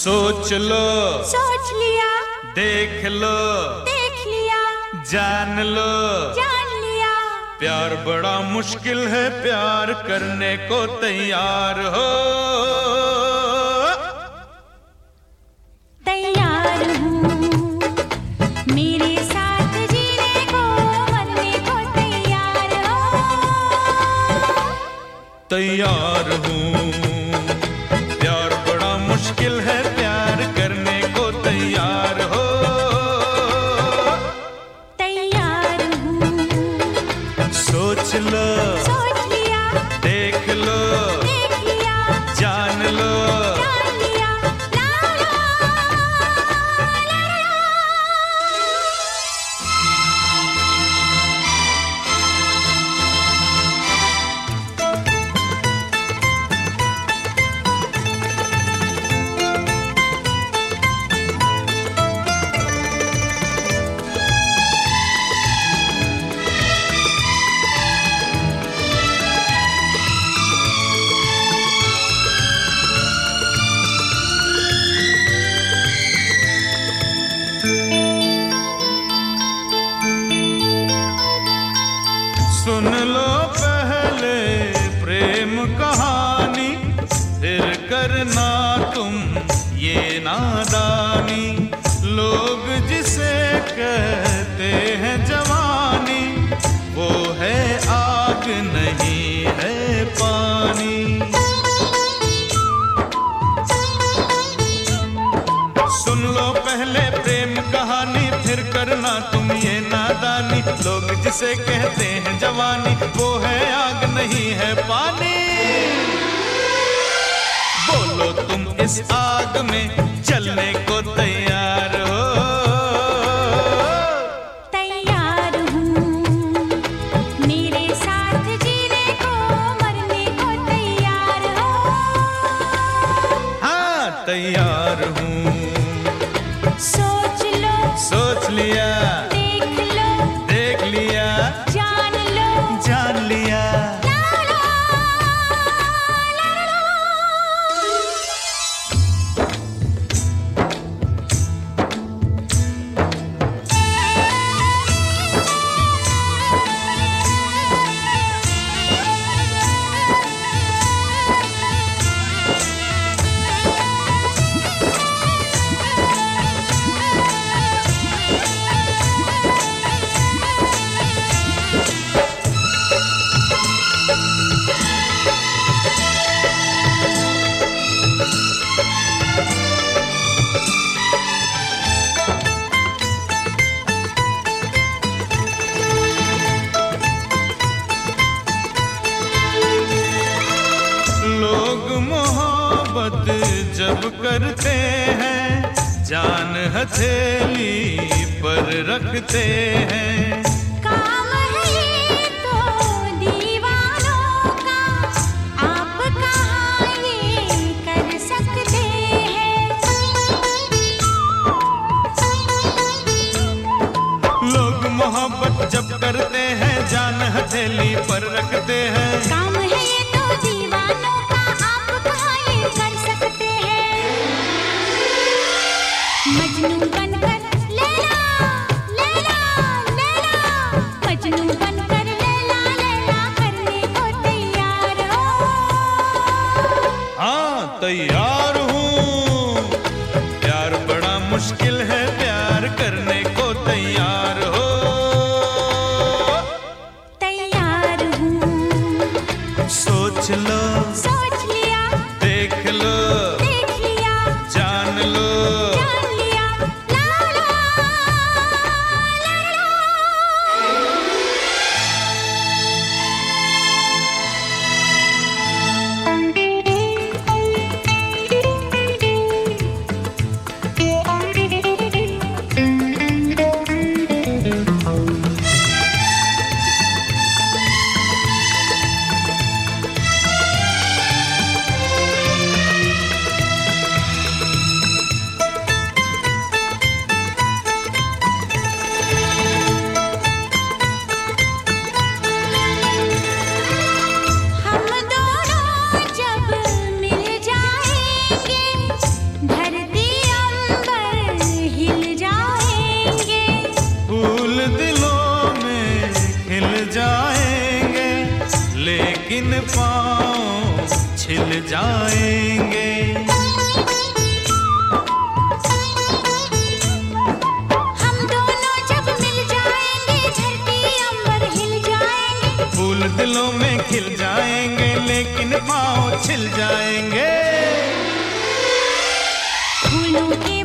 सोच लो। सोच लिया। देख लो। देख लिया। जान लो। जान लिया। प्यार बड़ा मुश्किल है प्यार करने को तैयार हो। तैयार हूँ। criança. कहानी फिर करना तुम ये नादानी। लोग जिसे कहते हैं जवानी वो है आग नहीं है पानी। बोलो तुम इस आग में चलने को तैयार हो। तैयार हूँ। मेरे साथ जीने को मरने को तैयार हो। हाँ तैयार हूँ। मोहब्बत जब करते हैं जान हथेली पर रखते हैं। काम है ये तो दीवानों का आप कहाँ ये कर सकते लोग मोहब्बत जब करते हैं जान हथेली पर रखते हैं। मजनू बनकर इन पाँव छिल जाएँगे। हम दोनों जब मिल जाएँगे धरती अंबर हिल जाएँगे। फूल दिलों में खिल जाएँगे लेकिन पाँव छिल जाएँगे। फूलों के